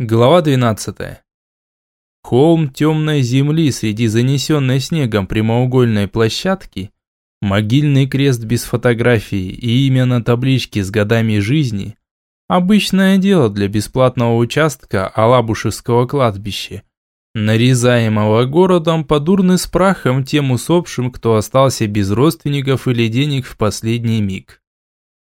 Глава 12. Холм темной земли среди занесенной снегом прямоугольной площадки, могильный крест без фотографии и имя на табличке с годами жизни – обычное дело для бесплатного участка Алабушевского кладбища, нарезаемого городом под урны с прахом тем усопшим, кто остался без родственников или денег в последний миг.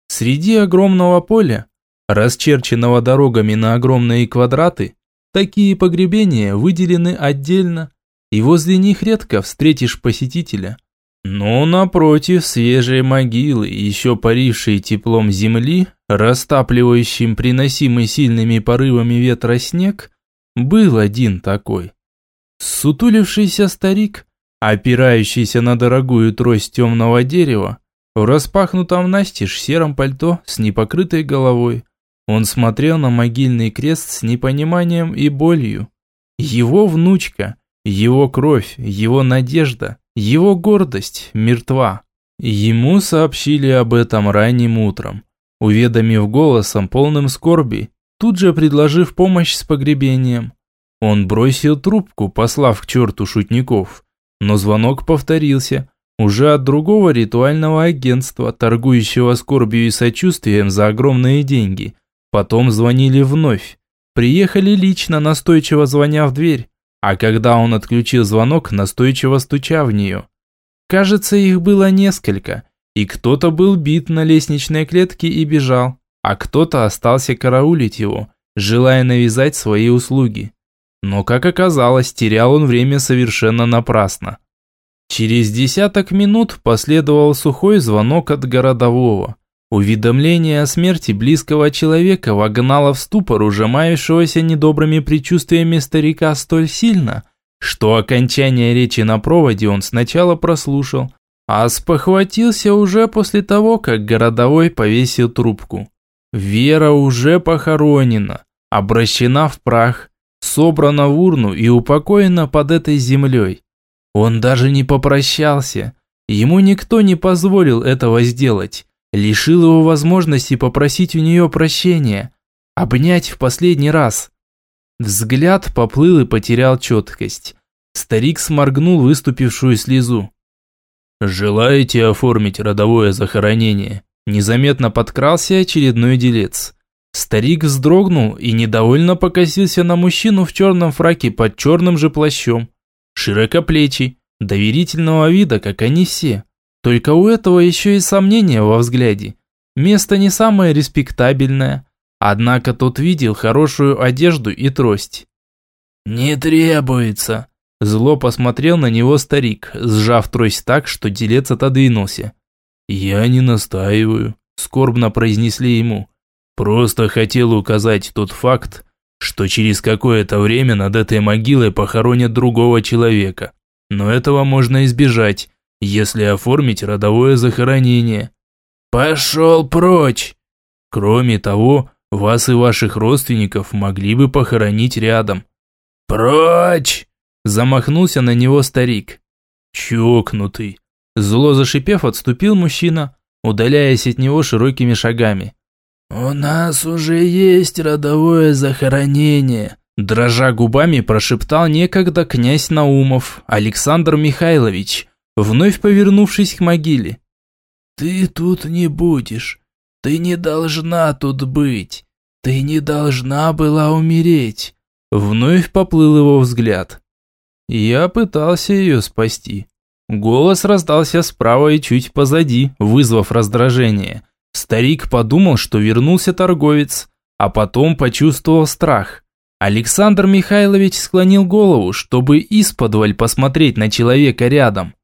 Среди огромного поля расчерченного дорогами на огромные квадраты, такие погребения выделены отдельно, и возле них редко встретишь посетителя. Но напротив свежие могилы, еще парившие теплом земли, растапливающим приносимый сильными порывами ветра снег, был один такой. Сутулившийся старик, опирающийся на дорогую трость темного дерева, в распахнутом настежь сером пальто с непокрытой головой, он смотрел на могильный крест с непониманием и болью. Его внучка, его кровь, его надежда, его гордость мертва. Ему сообщили об этом ранним утром, уведомив голосом полным скорби, тут же предложив помощь с погребением. Он бросил трубку, послав к черту шутников, но звонок повторился, уже от другого ритуального агентства, торгующего скорбью и сочувствием за огромные деньги – Потом звонили вновь. Приехали лично, настойчиво звоня в дверь. А когда он отключил звонок, настойчиво стуча в нее. Кажется, их было несколько. И кто-то был бит на лестничной клетке и бежал. А кто-то остался караулить его, желая навязать свои услуги. Но, как оказалось, терял он время совершенно напрасно. Через десяток минут последовал сухой звонок от городового. Уведомление о смерти близкого человека вогнало в ступор ужимающегося недобрыми предчувствиями старика столь сильно, что окончание речи на проводе он сначала прослушал, а спохватился уже после того, как городовой повесил трубку. Вера уже похоронена, обращена в прах, собрана в урну и упокоена под этой землей. Он даже не попрощался, ему никто не позволил этого сделать лишил его возможности попросить у нее прощения, обнять в последний раз. Взгляд поплыл и потерял четкость. Старик сморгнул выступившую слезу. «Желаете оформить родовое захоронение?» Незаметно подкрался очередной делец. Старик вздрогнул и недовольно покосился на мужчину в черном фраке под черным же плащом. Широкоплечий, доверительного вида, как они все. Только у этого еще и сомнения во взгляде. Место не самое респектабельное, однако тот видел хорошую одежду и трость. «Не требуется», – зло посмотрел на него старик, сжав трость так, что делец отодвинулся. «Я не настаиваю», – скорбно произнесли ему. «Просто хотел указать тот факт, что через какое-то время над этой могилой похоронят другого человека. Но этого можно избежать, если оформить родовое захоронение. Пошел прочь! Кроме того, вас и ваших родственников могли бы похоронить рядом. Прочь! Замахнулся на него старик. Чокнутый. Зло зашипев, отступил мужчина, удаляясь от него широкими шагами. «У нас уже есть родовое захоронение», дрожа губами прошептал некогда князь Наумов Александр Михайлович, вновь повернувшись к могиле. «Ты тут не будешь. Ты не должна тут быть. Ты не должна была умереть». Вновь поплыл его взгляд. Я пытался ее спасти. Голос раздался справа и чуть позади, вызвав раздражение. Старик подумал, что вернулся торговец, а потом почувствовал страх. Александр Михайлович склонил голову, чтобы исподволь посмотреть на человека рядом.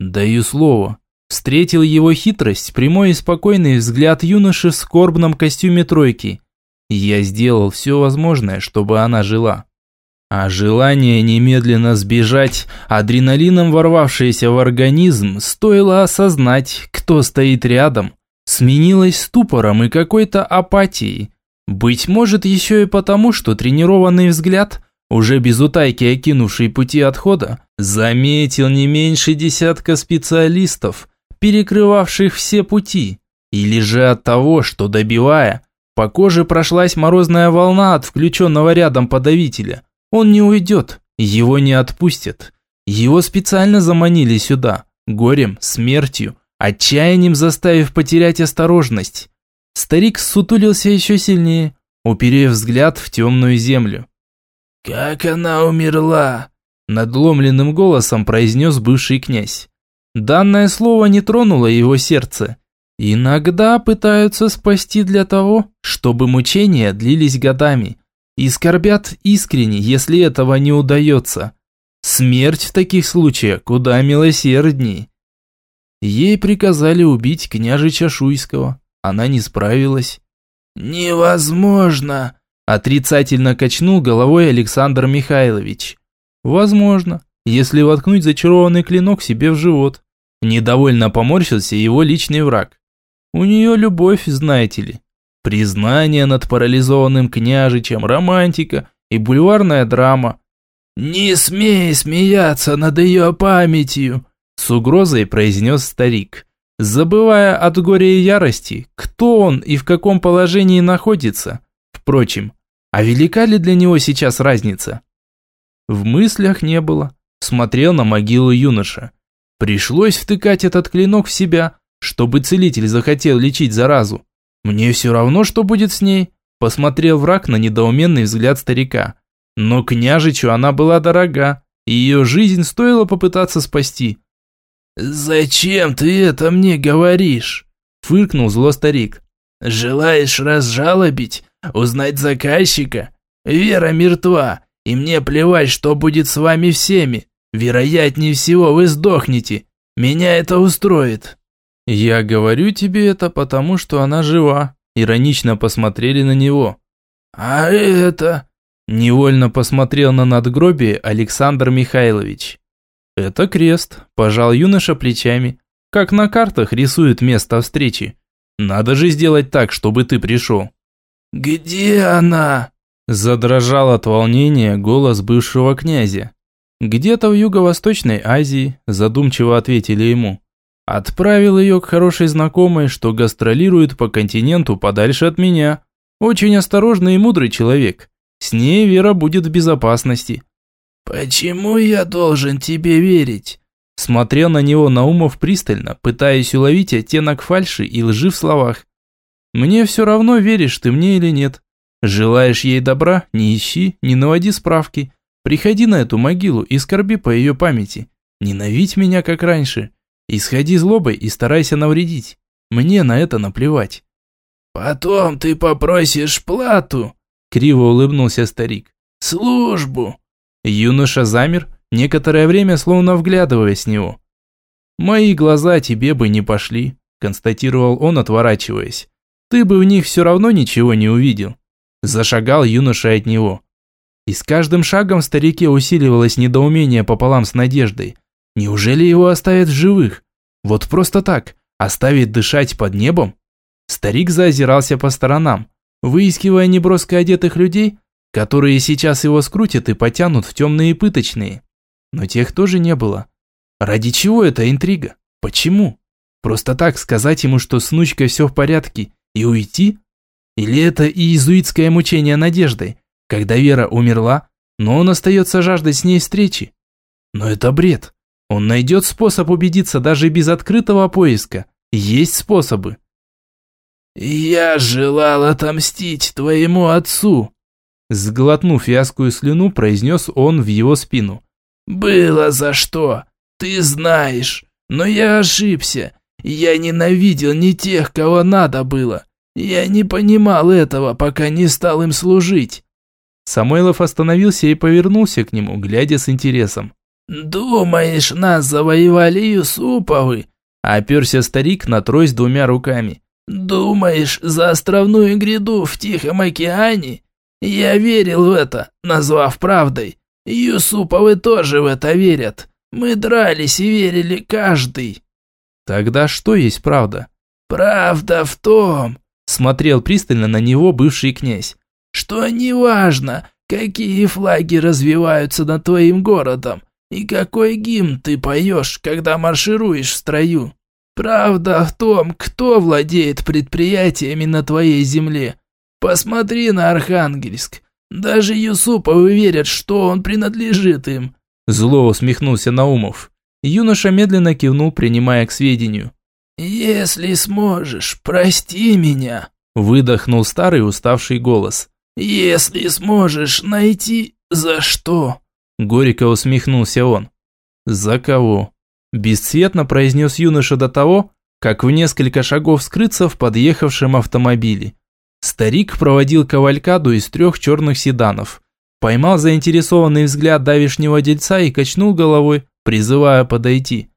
Даю слово. Встретил его хитрость, прямой и спокойный взгляд юноши в скорбном костюме тройки. Я сделал все возможное, чтобы она жила. А желание немедленно сбежать, адреналином ворвавшееся в организм, стоило осознать, кто стоит рядом, сменилось ступором и какой-то апатией. Быть может, еще и потому, что тренированный взгляд уже без утайки окинувший пути отхода, заметил не меньше десятка специалистов, перекрывавших все пути, или же от того, что добивая, По коже прошлась морозная волна от включенного рядом подавителя. Он не уйдет, его не отпустят. Его специально заманили сюда, горем, смертью, отчаянием заставив потерять осторожность. Старик сутулился еще сильнее, уперев взгляд в темную землю. «Как она умерла?» Надломленным голосом произнес бывший князь. Данное слово не тронуло его сердце. Иногда пытаются спасти для того, чтобы мучения длились годами. И скорбят искренне, если этого не удается. Смерть в таких случаях куда милосердней. Ей приказали убить княжича Шуйского. Она не справилась. «Невозможно!» Отрицательно качнул головой Александр Михайлович. «Возможно, если воткнуть зачарованный клинок себе в живот». Недовольно поморщился его личный враг. У нее любовь, знаете ли. Признание над парализованным княжичем, романтика и бульварная драма. «Не смей смеяться над ее памятью!» С угрозой произнес старик, забывая от горя и ярости, кто он и в каком положении находится. Впрочем, а велика ли для него сейчас разница? В мыслях не было. Смотрел на могилу юноша. Пришлось втыкать этот клинок в себя, чтобы целитель захотел лечить заразу. Мне все равно, что будет с ней. Посмотрел враг на недоуменный взгляд старика. Но княжичу она была дорога, и ее жизнь стоило попытаться спасти. «Зачем ты это мне говоришь?» Фыркнул зло старик. «Желаешь разжалобить? Узнать заказчика? Вера мертва, и мне плевать, что будет с вами всеми. Вероятнее всего, вы сдохнете. Меня это устроит». «Я говорю тебе это, потому что она жива», – иронично посмотрели на него. «А это?» – невольно посмотрел на надгробие Александр Михайлович. «Это крест», – пожал юноша плечами, как на картах рисуют место встречи. «Надо же сделать так, чтобы ты пришел». «Где она?» – задрожал от волнения голос бывшего князя. «Где-то в Юго-Восточной Азии», – задумчиво ответили ему. Отправил ее к хорошей знакомой, что гастролирует по континенту подальше от меня. Очень осторожный и мудрый человек. С ней Вера будет в безопасности. «Почему я должен тебе верить?» Смотрел на него Наумов пристально, пытаясь уловить оттенок фальши и лжи в словах. «Мне все равно, веришь ты мне или нет. Желаешь ей добра, не ищи, не наводи справки. Приходи на эту могилу и скорби по ее памяти. Ненавидь меня, как раньше. Исходи злобой и старайся навредить. Мне на это наплевать. Потом ты попросишь плату, криво улыбнулся старик. Службу. Юноша замер, некоторое время словно вглядываясь в него. Мои глаза тебе бы не пошли, констатировал он, отворачиваясь. Ты бы в них все равно ничего не увидел. Зашагал юноша от него. И с каждым шагом в старике усиливалось недоумение пополам с надеждой. Неужели его оставят в живых? Вот просто так, оставить дышать под небом? Старик заозирался по сторонам, выискивая неброско одетых людей, которые сейчас его скрутят и потянут в темные пыточные. Но тех тоже не было. Ради чего эта интрига? Почему? Просто так сказать ему, что с внучкой все в порядке, и уйти? Или это иезуитское мучение надеждой, когда Вера умерла, но он остается жаждать с ней встречи? Но это бред. Он найдет способ убедиться даже без открытого поиска. Есть способы. «Я желал отомстить твоему отцу», Сглотнув вязкую слюну, произнес он в его спину. «Было за что, ты знаешь, но я ошибся. Я ненавидел не тех, кого надо было. Я не понимал этого, пока не стал им служить». Самойлов остановился и повернулся к нему, глядя с интересом. «Думаешь, нас завоевали Юсуповы?» Оперся старик на трость двумя руками. «Думаешь, за островную гряду в Тихом океане? Я верил в это, назвав правдой. Юсуповы тоже в это верят. Мы дрались и верили каждый». «Тогда что есть правда?» «Правда в том», – смотрел пристально на него бывший князь, «что неважно, какие флаги развиваются над твоим городом, и какой гимн ты поешь, когда маршируешь в строю? Правда в том, кто владеет предприятиями на твоей земле. Посмотри на Архангельск. Даже Юсуповы верят, что он принадлежит им». Зло усмехнулся Наумов. Юноша медленно кивнул, принимая к сведению. «Если сможешь, прости меня», – выдохнул старый уставший голос. «Если сможешь найти, за что?» Горько усмехнулся он. «За кого?» Бесцветно произнес юноша до того, как в несколько шагов скрыться в подъехавшем автомобиле. Старик проводил кавалькаду из трех черных седанов, поймал заинтересованный взгляд давишнего дельца и качнул головой, призывая подойти.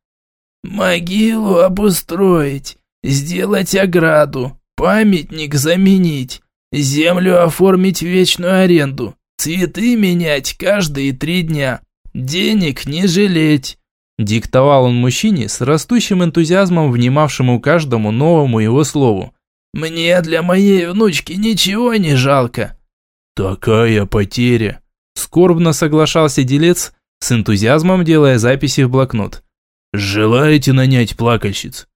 «Могилу обустроить, сделать ограду, памятник заменить, землю оформить в вечную аренду, цветы менять каждые три дня, денег не жалеть». Диктовал он мужчине с растущим энтузиазмом, внимавшему каждому новому его слову. «Мне для моей внучки ничего не жалко». «Такая потеря!» Скорбно соглашался делец, с энтузиазмом делая записи в блокнот. «Желаете нанять плакальщиц?»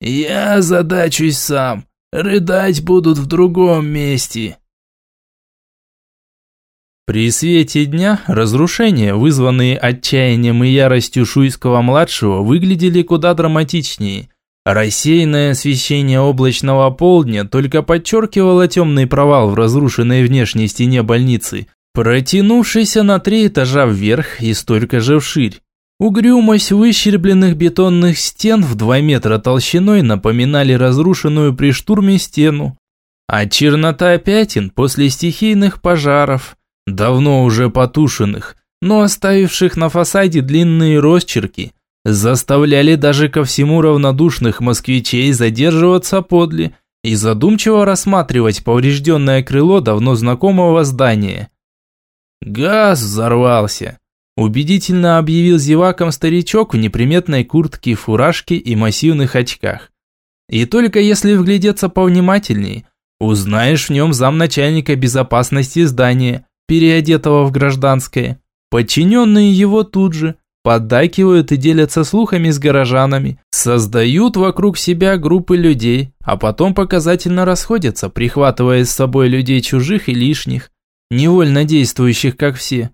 «Я задачусь сам. Рыдать будут в другом месте». При свете дня разрушения, вызванные отчаянием и яростью Шуйского-младшего, выглядели куда драматичнее. Рассеянное освещение облачного полдня только подчеркивало темный провал в разрушенной внешней стене больницы, протянувшийся на три этажа вверх и столько же вширь. Угрюмость выщербленных бетонных стен в два метра толщиной напоминали разрушенную при штурме стену, а чернота пятен после стихийных пожаров, давно уже потушенных, но оставивших на фасаде длинные росчерки, заставляли даже ко всему равнодушных москвичей задерживаться подле и задумчиво рассматривать поврежденное крыло давно знакомого здания. Газ взорвался. Убедительно объявил зевакам старичок в неприметной куртке, фуражке и массивных очках. И только если вглядеться повнимательней, узнаешь в нем замначальника безопасности здания, переодетого в гражданское. Подчиненные его тут же поддакивают и делятся слухами с горожанами, создают вокруг себя группы людей, а потом показательно расходятся, прихватывая с собой людей чужих и лишних, невольно действующих как все.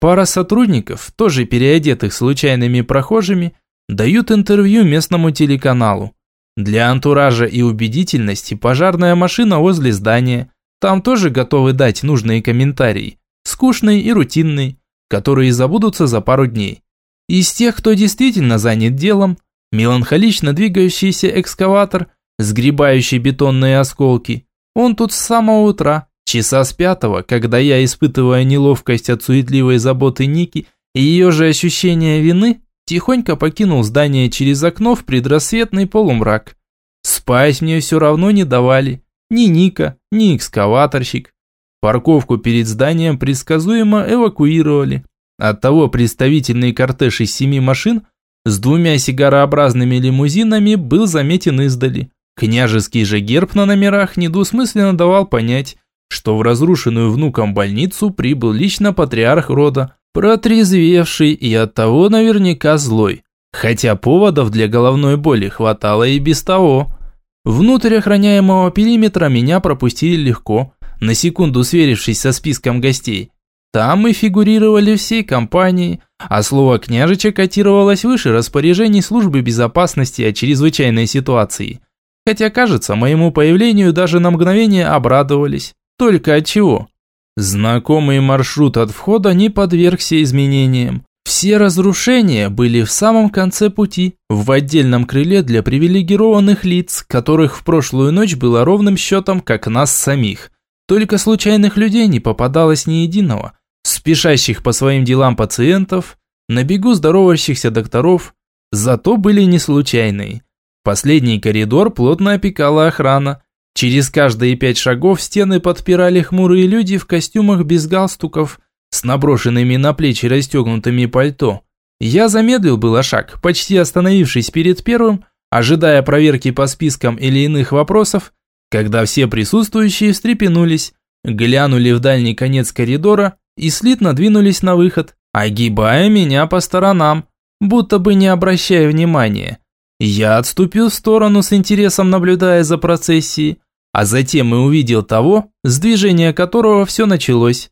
Пара сотрудников, тоже переодетых случайными прохожими, дают интервью местному телеканалу. Для антуража и убедительности пожарная машина возле здания, там тоже готовы дать нужные комментарии, скучные и рутинные, которые забудутся за пару дней. Из тех, кто действительно занят делом, меланхолично двигающийся экскаватор, сгребающий бетонные осколки, он тут с самого утра, часа с пятого, когда я, испытывая неловкость от суетливой заботы Ники и ее же ощущение вины, тихонько покинул здание через окно в предрассветный полумрак. Спать мне все равно не давали, ни Ника, ни экскаваторщик. Парковку перед зданием предсказуемо эвакуировали. Оттого представительный кортеж из семи машин с двумя сигарообразными лимузинами был заметен издали. Княжеский же герб на номерах недвусмысленно давал понять, что в разрушенную внуком больницу прибыл лично патриарх рода, протрезвевший и оттого наверняка злой. Хотя поводов для головной боли хватало и без того. Внутрь охраняемого периметра меня пропустили легко, на секунду сверившись со списком гостей. Там мы фигурировали всей компанией, а слово «княжича» котировалось выше распоряжений службы безопасности о чрезвычайной ситуации. Хотя, кажется, моему появлению даже на мгновение обрадовались. Только от чего? Знакомый маршрут от входа не подвергся изменениям. Все разрушения были в самом конце пути, в отдельном крыле для привилегированных лиц, которых в прошлую ночь было ровным счетом, как нас самих. Только случайных людей не попадалось ни единого – спешащих по своим делам пациентов, на бегу здоровающихся докторов, зато были не случайные. Последний коридор плотно опекала охрана. Через каждые пять шагов стены подпирали хмурые люди в костюмах без галстуков, с наброшенными на плечи расстегнутыми пальто. Я замедлил было шаг, почти остановившись перед первым, ожидая проверки по спискам или иных вопросов, когда все присутствующие встрепенулись, глянули в дальний конец коридора и слитно двинулись на выход, огибая меня по сторонам, будто бы не обращая внимания. Я отступил в сторону с интересом, наблюдая за процессией, а затем и увидел того, с движения которого все началось.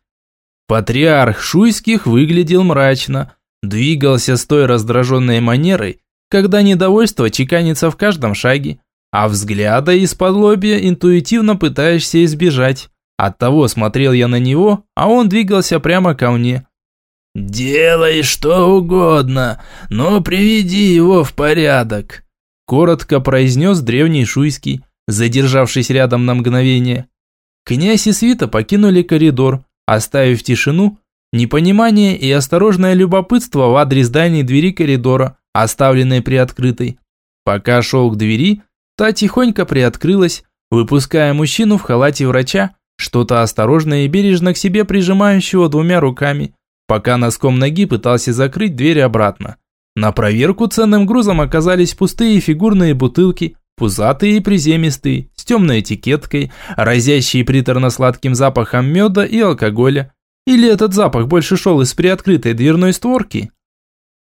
Патриарх Шуйских выглядел мрачно, двигался с той раздраженной манерой, когда недовольство чеканится в каждом шаге, а взгляда из-под лобья интуитивно пытаешься избежать. Оттого смотрел я на него, а он двигался прямо ко мне. «Делай что угодно, но приведи его в порядок», коротко произнес древний Шуйский, задержавшись рядом на мгновение. Князь и свита покинули коридор, оставив тишину, непонимание и осторожное любопытство в адрес дальней двери коридора, оставленной приоткрытой. Пока шел к двери, та тихонько приоткрылась, выпуская мужчину в халате врача, что-то осторожно и бережно к себе прижимающего двумя руками – пока носком ноги пытался закрыть дверь обратно. На проверку ценным грузом оказались пустые фигурные бутылки, пузатые и приземистые, с темной этикеткой, разящие приторно-сладким запахом меда и алкоголя. Или этот запах больше шел из приоткрытой дверной створки?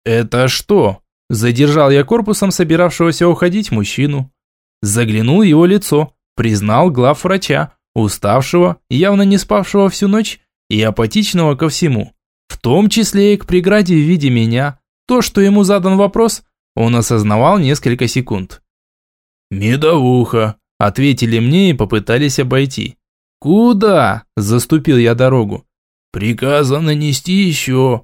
«Это что?» – задержал я корпусом собиравшегося уходить мужчину. Заглянул его лицо, признал глав врача, уставшего, явно не спавшего всю ночь и апатичного ко всему. В том числе и к преграде в виде меня. То, что ему задан вопрос, он осознавал несколько секунд. «Медовуха», – ответили мне и попытались обойти. «Куда?» – заступил я дорогу. «Приказано нести еще».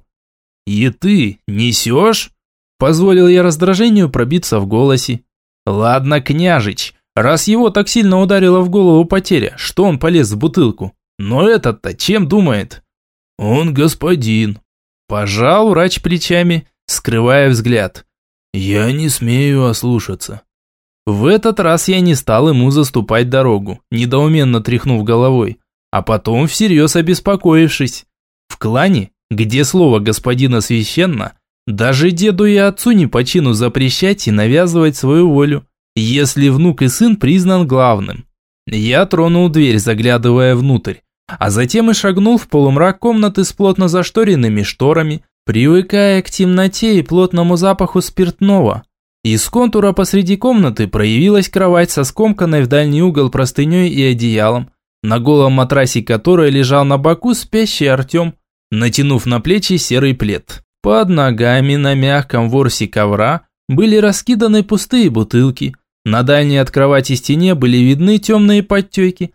«И ты несешь?» Позволил я раздражению пробиться в голосе. «Ладно, княжич, раз его так сильно ударила в голову потеря, что он полез в бутылку? Но этот-то чем думает?» «Он господин». Пожал врач плечами, скрывая взгляд. «Я не смею ослушаться». В этот раз я не стал ему заступать дорогу, недоуменно тряхнув головой, а потом всерьез обеспокоившись. В клане, где слово господина священно, даже деду и отцу не по чину запрещать и навязывать свою волю, если внук и сын признан главным. Я тронул дверь, заглядывая внутрь а затем и шагнул в полумрак комнаты с плотно зашторенными шторами, привыкая к темноте и плотному запаху спиртного. Из контура посреди комнаты проявилась кровать со скомканной в дальний угол простыней и одеялом, на голом матрасе которой лежал на боку спящий Артем, натянув на плечи серый плед. Под ногами на мягком ворсе ковра были раскиданы пустые бутылки, на дальней от кровати стене были видны темные подтеки,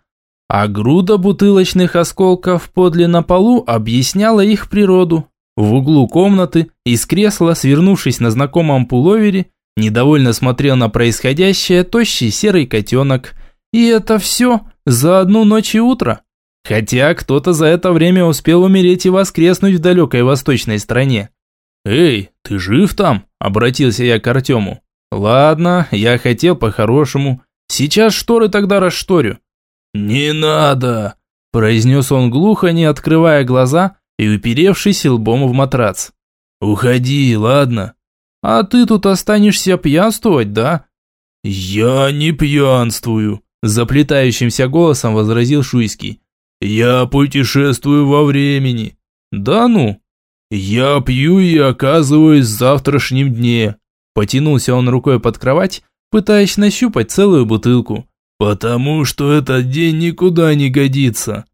а груда бутылочных осколков подле на полу объясняла их природу. В углу комнаты, из кресла, свернувшись на знакомом пуловере, недовольно смотрел на происходящее тощий серый котенок. И это все за одну ночь и утро. Хотя кто-то за это время успел умереть и воскреснуть в далекой восточной стране. «Эй, ты жив там?» – обратился я к Артему. «Ладно, я хотел по-хорошему. Сейчас шторы тогда расшторю. «Не надо!» – произнес он глухо, не открывая глаза и уперевшись лбом в матрац. «Уходи, ладно?» «А ты тут останешься пьянствовать, да?» «Я не пьянствую», – заплетающимся голосом возразил Шуйский. «Я путешествую во времени». «Да ну?» «Я пью и оказываюсь в завтрашнем дне». Потянулся он рукой под кровать, пытаясь нащупать целую бутылку. «Потому что этот день никуда не годится».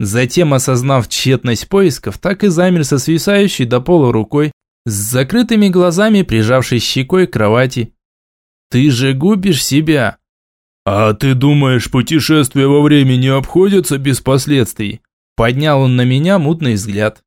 Затем, осознав тщетность поисков, так и замер со свисающей до пола рукой, с закрытыми глазами прижавшись щекой к кровати. «Ты же губишь себя!» «А ты думаешь, путешествия во времени обходятся без последствий?» Поднял он на меня мутный взгляд.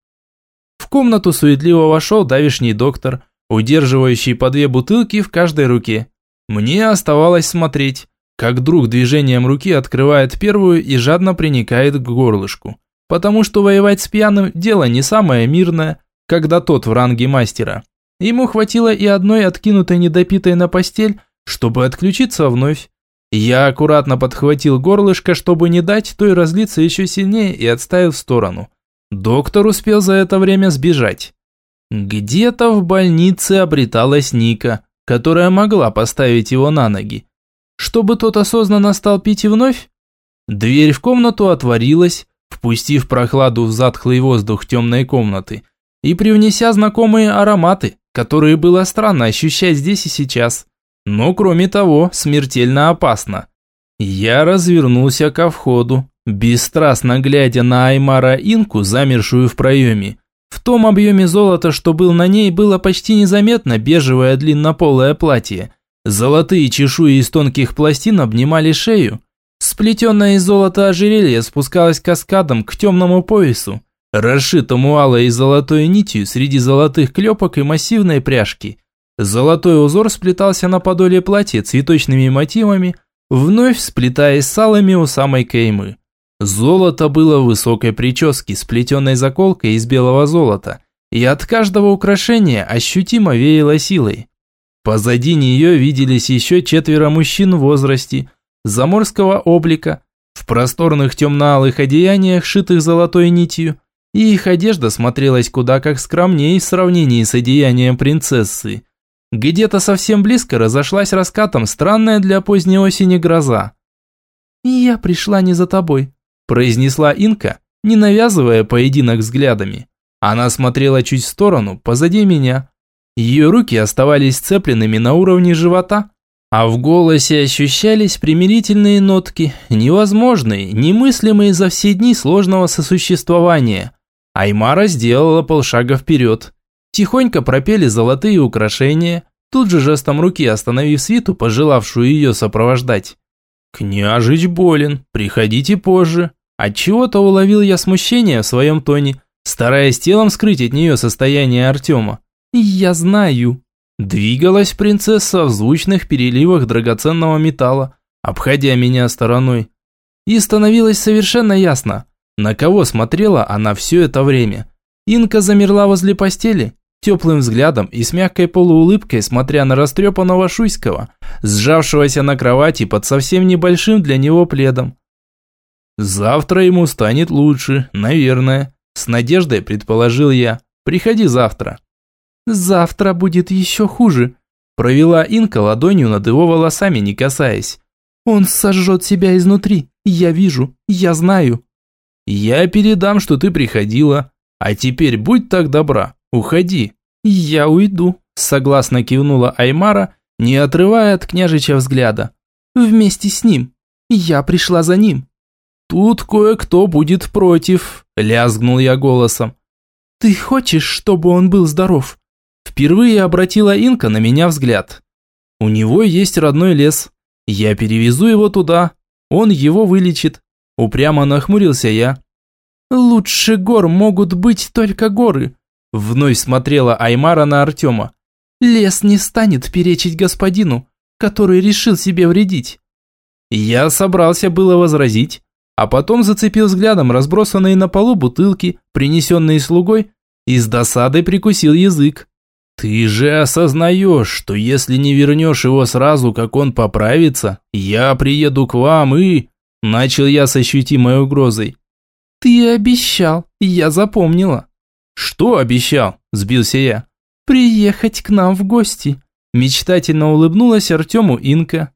В комнату суетливо вошел давишний доктор, удерживающий по две бутылки в каждой руке. Мне оставалось смотреть как друг движением руки открывает первую и жадно приникает к горлышку. Потому что воевать с пьяным – дело не самое мирное, когда тот в ранге мастера. Ему хватило и одной откинутой недопитой на постель, чтобы отключиться вновь. Я аккуратно подхватил горлышко, чтобы не дать той разлиться еще сильнее и отставил в сторону. Доктор успел за это время сбежать. Где-то в больнице обреталась Ника, которая могла поставить его на ноги чтобы тот осознанно стал пить и вновь? Дверь в комнату отворилась, впустив прохладу в затхлый воздух темной комнаты и привнеся знакомые ароматы, которые было странно ощущать здесь и сейчас. Но кроме того, смертельно опасно. Я развернулся ко входу, бесстрастно глядя на Аймара Инку, замершую в проеме. В том объеме золота, что был на ней, было почти незаметно бежевое длиннополое платье. Золотые чешуи из тонких пластин обнимали шею. Сплетенное из золота ожерелье спускалось каскадом к темному поясу, расшитому алой и золотой нитью среди золотых клепок и массивной пряжки. Золотой узор сплетался на подоле платья цветочными мотивами, вновь сплетаясь с алыми у самой каймы. Золото было в высокой прическе, сплетенной заколкой из белого золота, и от каждого украшения ощутимо веяло силой. Позади нее виделись еще четверо мужчин в возрасте, заморского облика, в просторных темно-алых одеяниях, шитых золотой нитью, и их одежда смотрелась куда как скромнее в сравнении с одеянием принцессы. Где-то совсем близко разошлась раскатом странная для поздней осени гроза. «Я пришла не за тобой», – произнесла Инка, не навязывая поединок взглядами. Она смотрела чуть в сторону, позади меня. Ее руки оставались сцепленными на уровне живота, а в голосе ощущались примирительные нотки, невозможные, немыслимые за все дни сложного сосуществования. Аймара сделала полшага вперед. Тихонько пропели золотые украшения, тут же жестом руки остановив свиту, пожелавшую ее сопровождать. «Княжич болен, приходите позже». Отчего-то уловил я смущение в своем тоне, стараясь телом скрыть от нее состояние Артема. «Я знаю», Двигалась принцесса в звучных переливах драгоценного металла, обходя меня стороной. И становилось совершенно ясно, на кого смотрела она все это время. Инка замерла возле постели, теплым взглядом и с мягкой полуулыбкой, смотря на растрепанного Шуйского, сжавшегося на кровати под совсем небольшим для него пледом. «Завтра ему станет лучше, наверное», – с надеждой предположил я. «Приходи завтра». «Завтра будет еще хуже», – провела Инка ладонью над его волосами, не касаясь. «Он сожжет себя изнутри. Я вижу, я знаю». «Я передам, что ты приходила. А теперь будь так добра, уходи». «Я уйду», – согласно кивнула Аймара, не отрывая от княжича взгляда. «Вместе с ним. Я пришла за ним». «Тут кое-кто будет против», – лязгнул я голосом. «Ты хочешь, чтобы он был здоров?» Впервые обратила Инка на меня взгляд. У него есть родной лес. Я перевезу его туда. Он его вылечит. Упрямо нахмурился я. Лучше гор могут быть только горы. Вновь смотрела Аймара на Артема. Лес не станет перечить господину, который решил себе вредить. Я собрался было возразить, а потом зацепил взглядом разбросанные на полу бутылки, принесенные слугой, и с досадой прикусил язык. «Ты же осознаешь, что если не вернешь его сразу, как он поправится, я приеду к вам и...» Начал я с ощутимой угрозой. «Ты обещал, я запомнила». «Что обещал?» – сбился я. «Приехать к нам в гости», – мечтательно улыбнулась Артему Инка.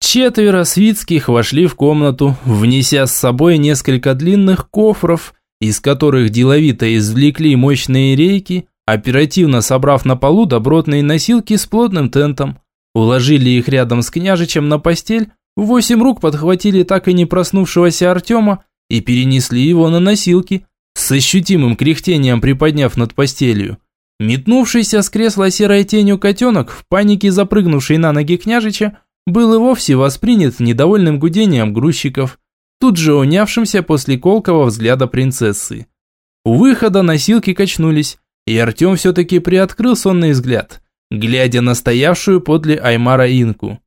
Четверо свитских вошли в комнату, внеся с собой несколько длинных кофров, из которых деловито извлекли мощные рейки, Оперативно собрав на полу добротные носилки с плотным тентом, уложили их рядом с княжичем на постель, восемь рук подхватили так и не проснувшегося Артема и перенесли его на носилки, с ощутимым кряхтением приподняв над постелью. Метнувшийся с кресла серой тенью котенок, в панике запрыгнувший на ноги княжича, был и вовсе воспринят недовольным гудением грузчиков, тут же унявшимся после колкого взгляда принцессы. У выхода носилки качнулись, и Артем все-таки приоткрыл сонный взгляд, глядя на стоявшую подле Аймара Инку.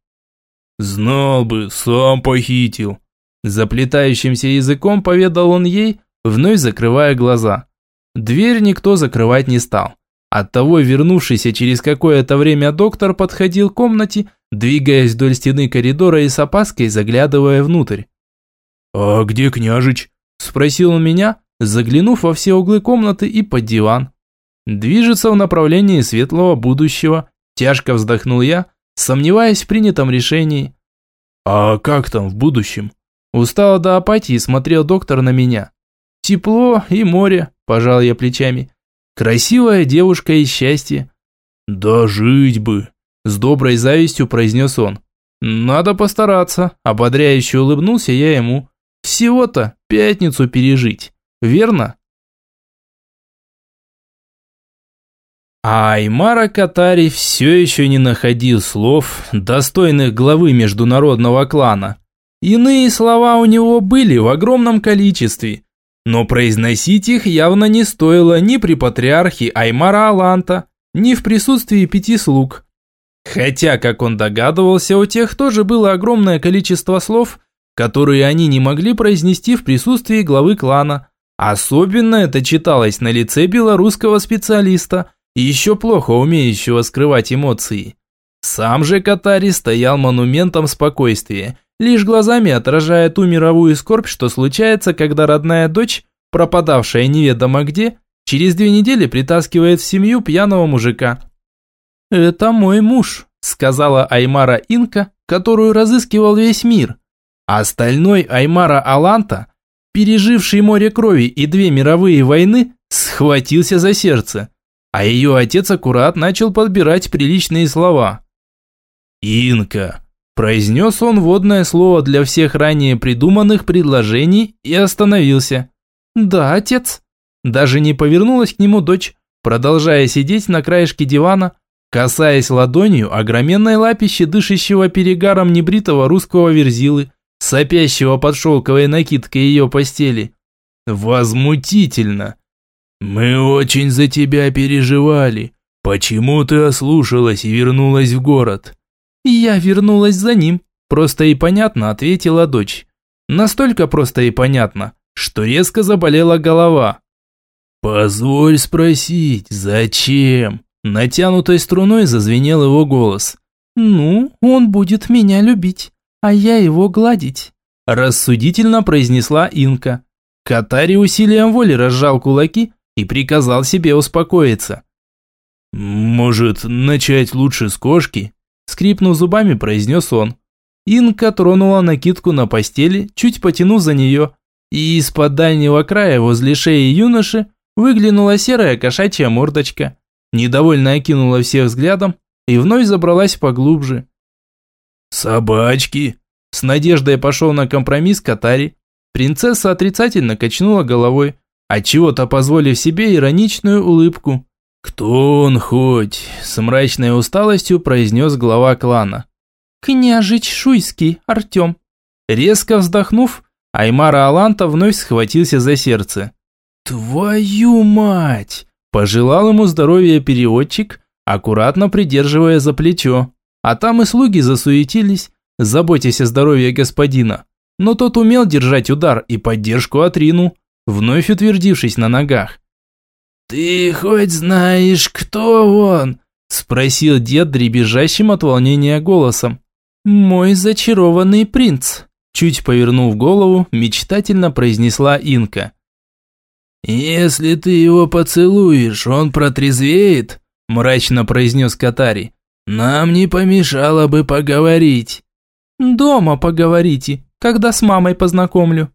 «Знал бы, сам похитил!» Заплетающимся языком поведал он ей, вновь закрывая глаза. Дверь никто закрывать не стал. Оттого вернувшийся через какое-то время доктор подходил к комнате, двигаясь вдоль стены коридора и с опаской заглядывая внутрь. «А где княжич?» – спросил он меня, заглянув во все углы комнаты и под диван. Движется в направлении светлого будущего. Тяжко вздохнул я, сомневаясь в принятом решении. А как там в будущем? Устало до апатии смотрел доктор на меня. Тепло и море, пожал я плечами. Красивая девушка и счастье. Да жить бы, с доброй завистью произнес он. Надо постараться, ободряюще улыбнулся я ему. Всего-то пятницу пережить, верно? А Аймара Катари все еще не находил слов, достойных главы международного клана. Иные слова у него были в огромном количестве, но произносить их явно не стоило ни при патриархе Аймара Аланта, ни в присутствии пяти слуг. Хотя, как он догадывался, у тех тоже было огромное количество слов, которые они не могли произнести в присутствии главы клана. Особенно это читалось на лице белорусского специалиста – еще плохо умеющего скрывать эмоции. Сам же Катари стоял монументом спокойствия, лишь глазами отражая ту мировую скорбь, что случается, когда родная дочь, пропадавшая неведомо где, через две недели притаскивает в семью пьяного мужика. «Это мой муж», – сказала Аймара Инка, которую разыскивал весь мир. А остальной Аймара Аланта, переживший море крови и две мировые войны, схватился за сердце а ее отец аккурат начал подбирать приличные слова. «Инка», – произнес он водное слово для всех ранее придуманных предложений и остановился. «Да, отец». Даже не повернулась к нему дочь, продолжая сидеть на краешке дивана, касаясь ладонью огроменной лапищи дышащего перегаром небритого русского верзилы, сопящего под шелковой накидкой ее постели. Возмутительно! «Мы очень за тебя переживали. Почему ты ослушалась и вернулась в город?» «Я вернулась за ним», – просто и понятно ответила дочь. Настолько просто и понятно, что резко заболела голова. «Позволь спросить, зачем?» Натянутой струной зазвенел его голос. «Ну, он будет меня любить, а я его гладить», рассудительно произнесла Инка. Катари усилием воли разжал кулаки, и приказал себе успокоиться. «Может, начать лучше с кошки?» Скрипнув зубами, произнес он. Инка тронула накидку на постели, чуть потянув за нее, и из-под дальнего края возле шеи юноши выглянула серая кошачья мордочка, недовольно окинула всех взглядом и вновь забралась поглубже. «Собачки!» С надеждой пошел на компромисс Катари. Принцесса отрицательно качнула головой, отчего-то позволив себе ироничную улыбку. «Кто он хоть?» – с мрачной усталостью произнес глава клана. «Княжич Шуйский, Артем». Резко вздохнув, Аймара Аланта вновь схватился за сердце. «Твою мать!» – пожелал ему здоровья переводчик, аккуратно придерживая за плечо. А там и слуги засуетились, заботясь о здоровье господина. Но тот умел держать удар и поддержку отринул вновь утвердившись на ногах. «Ты хоть знаешь, кто он?» – спросил дед дребезжащим от волнения голосом. «Мой зачарованный принц», – чуть повернув голову, мечтательно произнесла Инка. «Если ты его поцелуешь, он протрезвеет», – мрачно произнес Катари. «Нам не помешало бы поговорить». «Дома поговорите, когда с мамой познакомлю»,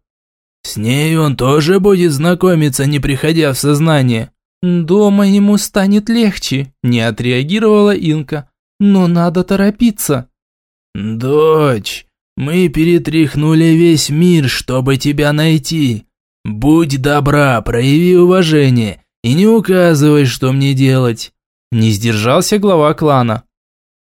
с ней он тоже будет знакомиться, не приходя в сознание. Дома ему станет легче, не отреагировала Инка. Но надо торопиться. Дочь, мы перетряхнули весь мир, чтобы тебя найти. Будь добра, прояви уважение и не указывай, что мне делать. Не сдержался глава клана.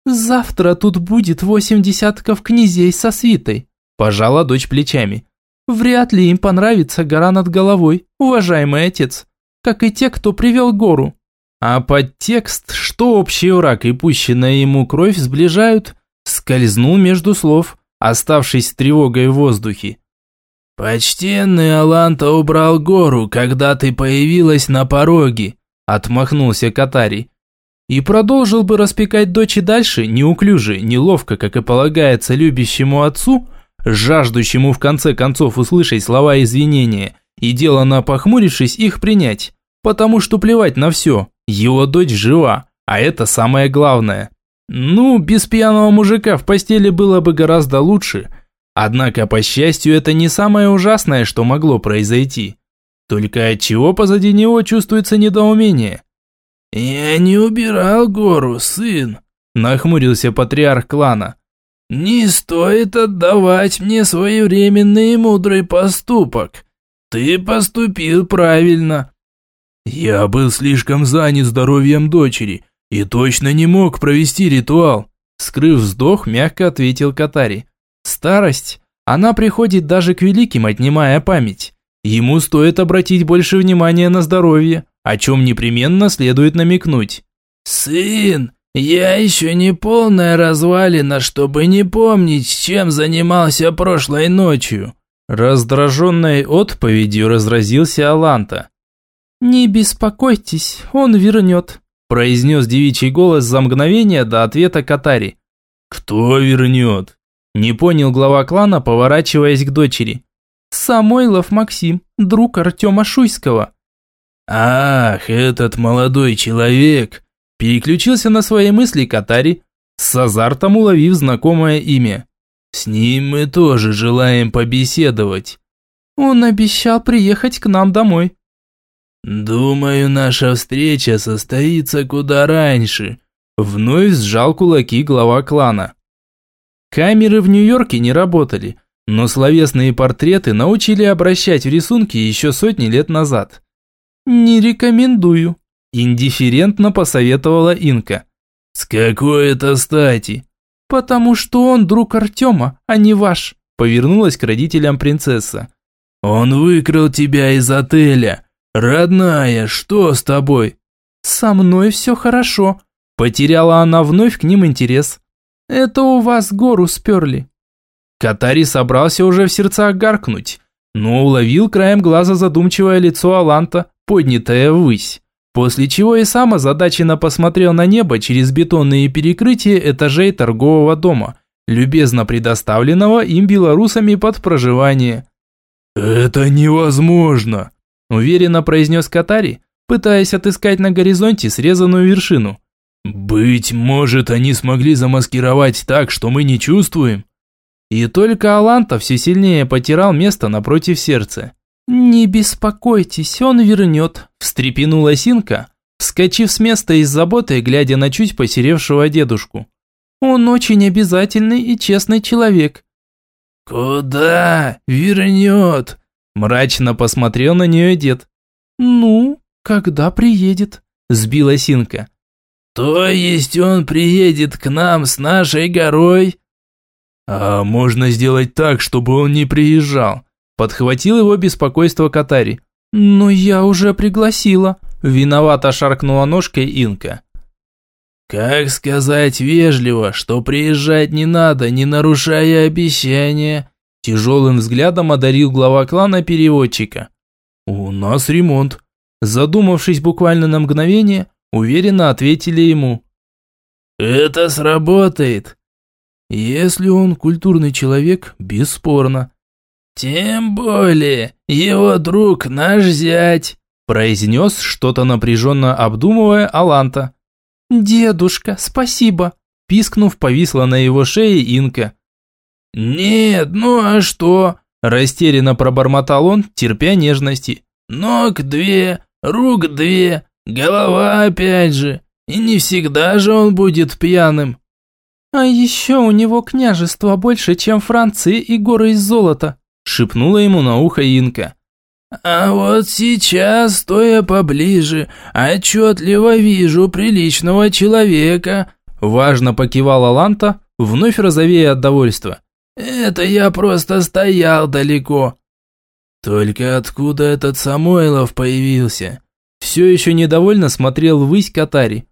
Завтра тут будет восемь десятков князей со свитой. Пожала дочь плечами. Вряд ли им понравится гора над головой, уважаемый отец, как и те, кто привел гору. А подтекст, что общий враг и пущенная ему кровь сближают, скользнул между слов, оставшись тревогой в воздухе. «Почтенный Аланта убрал гору, когда ты появилась на пороге», отмахнулся Катари. И продолжил бы распекать дочь и дальше, неуклюже, неловко, как и полагается любящему отцу, жаждущему в конце концов услышать слова извинения и делано похмурившись их принять, потому что плевать на все, его дочь жива, а это самое главное. Ну, без пьяного мужика в постели было бы гораздо лучше, однако, по счастью, это не самое ужасное, что могло произойти. Только от чего позади него чувствуется недоумение. «Я не убирал гору, сын», – нахмурился патриарх клана. Не стоит отдавать мне своевременный и мудрый поступок. Ты поступил правильно. Я был слишком занят здоровьем дочери и точно не мог провести ритуал. Скрыв вздох, мягко ответил Катари. Старость, она приходит даже к великим, отнимая память. Ему стоит обратить больше внимания на здоровье, о чем непременно следует намекнуть. «Сын, я еще не полная развалина, чтобы не помнить, чем занимался прошлой ночью». Раздраженной отповедью разразился Аланта. «Не беспокойтесь, он вернет», произнес девичий голос за мгновение до ответа Катари. «Кто вернет?» Не понял глава клана, поворачиваясь к дочери. Самойлов Максим, друг Артема Шуйского. Ах, этот молодой человек. Переключился на свои мысли Катари, с азартом уловив знакомое имя. С ним мы тоже желаем побеседовать. Он обещал приехать к нам домой. Думаю, наша встреча состоится куда раньше. Вновь сжал кулаки глава клана. Камеры в Нью-Йорке не работали, но словесные портреты научили обращать в рисунки еще сотни лет назад. «Не рекомендую», – индифферентно посоветовала Инка. «С какой это стати?» «Потому что он друг Артема, а не ваш», – повернулась к родителям принцесса. «Он выкрал тебя из отеля. Родная, что с тобой?» «Со мной все хорошо», – потеряла она вновь к ним интерес. Это у вас гору сперли». Катари собрался уже в сердцах гаркнуть, но уловил краем глаза задумчивое лицо Аланта, поднятое ввысь. После чего и сам озадаченно посмотрел на небо через бетонные перекрытия этажей торгового дома, любезно предоставленного им белорусами под проживание. «Это невозможно», – уверенно произнес Катари, пытаясь отыскать на горизонте срезанную вершину. «Быть может, они смогли замаскировать так, что мы не чувствуем?» И только Аланта все сильнее потирал место напротив сердца. «Не беспокойтесь, он вернет», – встрепенула Синка, вскочив с места из заботы, глядя на чуть посеревшего дедушку. «Он очень обязательный и честный человек». «Куда вернет?» – мрачно посмотрел на нее дед. «Ну, когда приедет», – сбила Синка. То есть он приедет к нам с нашей горой? А можно сделать так, чтобы он не приезжал. Подхватил его беспокойство Катари. Но я уже пригласила. Виновато шаркнула ножкой Инка. Как сказать вежливо, что приезжать не надо, не нарушая обещания? Тяжелым взглядом одарил глава клана переводчика. У нас ремонт. Задумавшись буквально на мгновение, Уверенно ответили ему. «Это сработает. Если он культурный человек, бесспорно». «Тем более, его друг наш зять», произнес что-то напряженно обдумывая Аланта. «Дедушка, спасибо!» Пискнув, повисла на его шее Инка. «Нет, ну а что?» Растерянно пробормотал он, терпя нежности. «Ног две, рук две, Голова опять же. И не всегда же он будет пьяным. А еще у него княжество больше, чем Франции и горы из золота, шепнула ему на ухо Инка. А вот сейчас, стоя поближе, отчетливо вижу приличного человека. Важно покивала Ланта, вновь розовея от довольства. Это я просто стоял далеко. Только откуда этот Самойлов появился? Все еще недовольно смотрел ввысь Катари.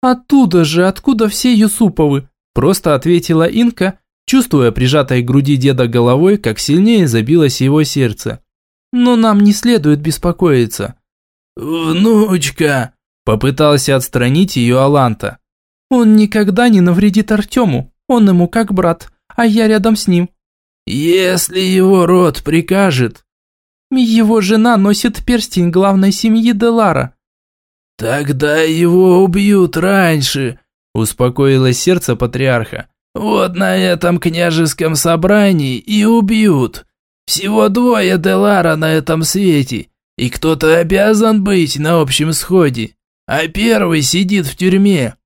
«Оттуда же, откуда все Юсуповы?» Просто ответила Инка, чувствуя прижатой к груди деда головой, как сильнее забилось его сердце. «Но нам не следует беспокоиться». «Внучка!» Попытался отстранить ее Аланта. «Он никогда не навредит Артему, он ему как брат, а я рядом с ним». «Если его род прикажет», его жена носит перстень главной семьи Делара. Тогда его убьют раньше, успокоилось сердце патриарха. Вот на этом княжеском собрании и убьют. Всего двое Делара на этом свете, и кто-то обязан быть на общем сходе, а первый сидит в тюрьме.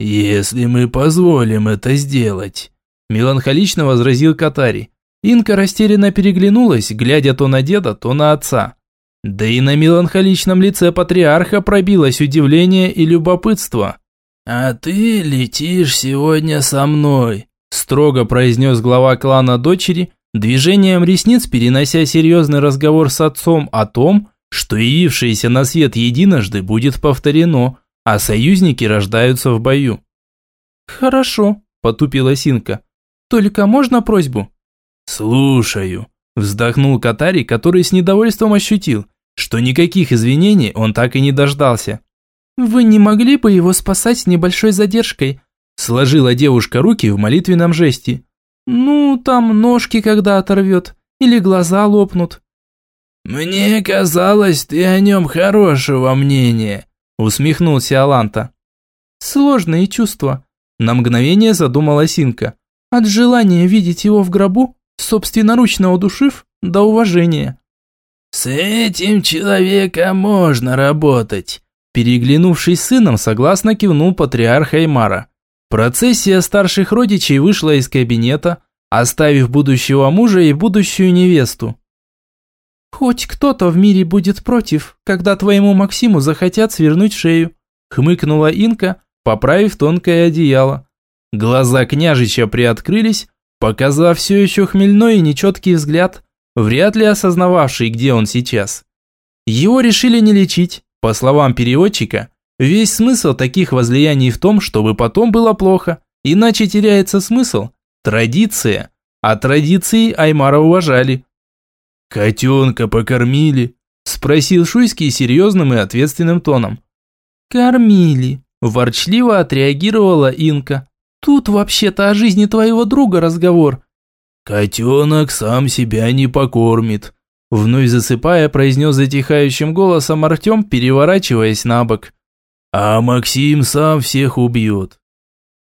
Если мы позволим это сделать, Меланхолично возразил Катари. Инка растерянно переглянулась, глядя то на деда, то на отца. Да и на меланхоличном лице патриарха пробилось удивление и любопытство. «А ты летишь сегодня со мной», – строго произнес глава клана дочери, движением ресниц перенося серьезный разговор с отцом о том, что явившееся на свет единожды будет повторено, а союзники рождаются в бою. «Хорошо», – потупила Синка. «Только можно просьбу?» «Слушаю», – вздохнул Катари, который с недовольством ощутил, что никаких извинений он так и не дождался. «Вы не могли бы его спасать с небольшой задержкой?» Сложила девушка руки в молитвенном жесте. «Ну, там ножки когда оторвет, или глаза лопнут». «Мне казалось, ты о нем хорошего мнения», усмехнулся Аланта. «Сложные чувства», на мгновение задумалась Инка. От желания видеть его в гробу, собственноручно удушив, до уважения. «С этим человеком можно работать», Переглянувшись с сыном, согласно кивнул патриарх Аймара. Процессия старших родичей вышла из кабинета, оставив будущего мужа и будущую невесту. «Хоть кто-то в мире будет против, когда твоему Максиму захотят свернуть шею», хмыкнула Инка, поправив тонкое одеяло. Глаза княжича приоткрылись, показав все еще хмельной и нечеткий взгляд, вряд ли осознававший, где он сейчас. Его решили не лечить, по словам переводчика, весь смысл таких возлияний в том, чтобы потом было плохо, иначе теряется смысл, традиция, а традиции Аймара уважали. «Котенка покормили?» – спросил Шуйский серьезным и ответственным тоном. «Кормили», – ворчливо отреагировала Инка. «Тут вообще-то о жизни твоего друга разговор». «Котенок сам себя не покормит», – вновь засыпая, произнес затихающим голосом Артем, переворачиваясь на бок. «А Максим сам всех убьет.